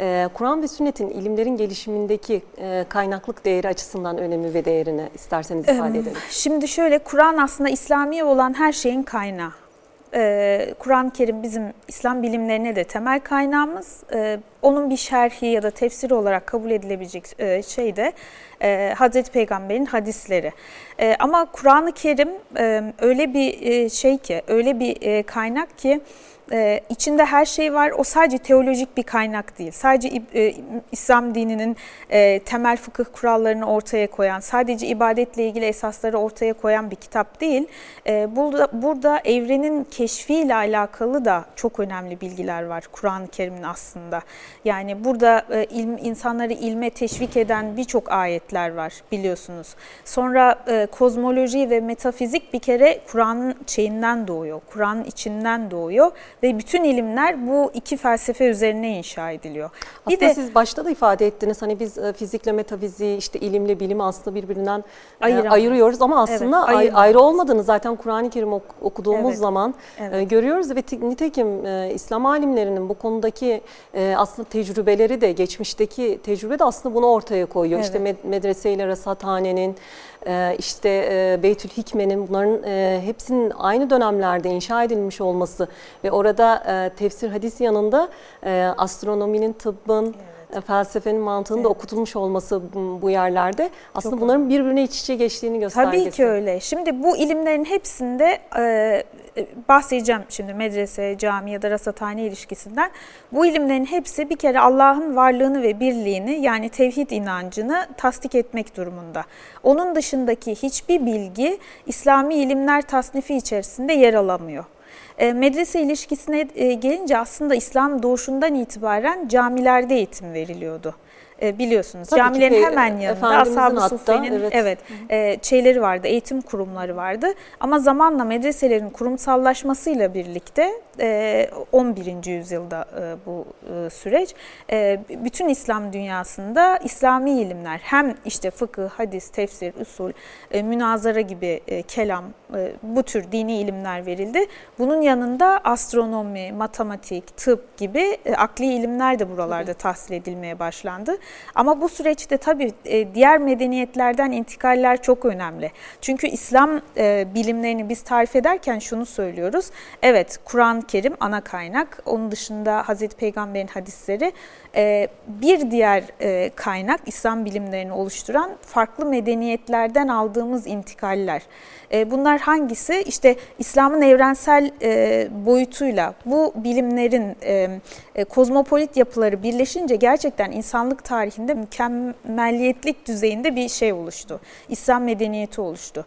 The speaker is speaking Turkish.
Ee, Kur'an ve sünnetin ilimlerin gelişimindeki e, kaynaklık değeri açısından önemi ve değerini isterseniz ifade edelim. Şimdi şöyle Kur'an aslında İslami olan her şeyin kaynağı. Ee, Kur'an-ı Kerim bizim İslam bilimlerine de temel kaynağımız. Ee, onun bir şerhi ya da tefsiri olarak kabul edilebilecek e, şey de e, Hazreti Peygamber'in hadisleri. E, ama Kur'an-ı Kerim e, öyle bir e, şey ki, öyle bir e, kaynak ki e, içinde her şey var. O sadece teolojik bir kaynak değil. Sadece e, İslam dininin e, temel fıkıh kurallarını ortaya koyan, sadece ibadetle ilgili esasları ortaya koyan bir kitap değil. E, burada, burada evrenin keşfiyle alakalı da çok önemli bilgiler var Kur'an-ı Kerim'in aslında. Yani burada ilm, insanları ilme teşvik eden birçok ayetler var biliyorsunuz. Sonra kozmoloji ve metafizik bir kere Kur'an'ın şeyinden doğuyor, Kur'an'ın içinden doğuyor ve bütün ilimler bu iki felsefe üzerine inşa ediliyor. Bir aslında de siz başta da ifade ettiniz hani biz e, fizikle metafiziği işte ilimle bilimi aslında birbirinden e, Ayıramayız. ayırıyoruz ama aslında evet, ayrı olmadığını zaten Kur'an-ı Kerim okuduğumuz evet. zaman evet. görüyoruz ve nitekim İslam alimlerinin bu konudaki aslında tecrübeleri de geçmişteki tecrübe de aslında bunu ortaya koyuyor. Evet. İşte medreseyle rasathanenin e, işte e, Beytül Hikme'nin bunların e, hepsinin aynı dönemlerde inşa edilmiş olması ve orada tefsir hadis yanında astronominin, tıbbın, evet felsefenin mantığının evet. da okutulmuş olması bu yerlerde aslında Çok bunların birbirine iç içe geçtiğini göstergesi. Tabii ki öyle. Şimdi bu ilimlerin hepsinde e, bahsedeceğim şimdi medrese, cami ya da rasathane ilişkisinden. Bu ilimlerin hepsi bir kere Allah'ın varlığını ve birliğini yani tevhid inancını tasdik etmek durumunda. Onun dışındaki hiçbir bilgi İslami ilimler tasnifi içerisinde yer alamıyor. E, medrese ilişkisine e, gelince aslında İslam doğuşundan itibaren camilerde eğitim veriliyordu e, biliyorsunuz. Tabii Camilerin ki, hemen yanında Ashab-ı Suffe'nin evet, evet e, şeyleri vardı, eğitim kurumları vardı. Ama zamanla medreselerin kurumsallaşmasıyla birlikte e, 11. yüzyılda e, bu e, süreç e, bütün İslam dünyasında İslami ilimler hem işte fıkıh, hadis, tefsir, usul, e, münazara gibi e, kelam e, bu tür dini ilimler verildi. Bunun yanında astronomi, matematik, tıp gibi e, akli ilimler de buralarda tahsil edilmeye başlandı. Ama bu süreçte tabii e, diğer medeniyetlerden intikaller çok önemli. Çünkü İslam e, bilimlerini biz tarif ederken şunu söylüyoruz. Evet Kur'an-ı Kerim ana kaynak. Onun dışında Hazreti Peygamber'in hadisleri. E, bir diğer kaynak İslam bilimlerini oluşturan farklı medeniyetlerden aldığımız intikaller. Bunlar hangisi? İşte İslam'ın evrensel boyutuyla bu bilimlerin kozmopolit yapıları birleşince gerçekten insanlık tarihi tarihinde mükemmelliyetlik düzeyinde bir şey oluştu. İslam medeniyeti oluştu.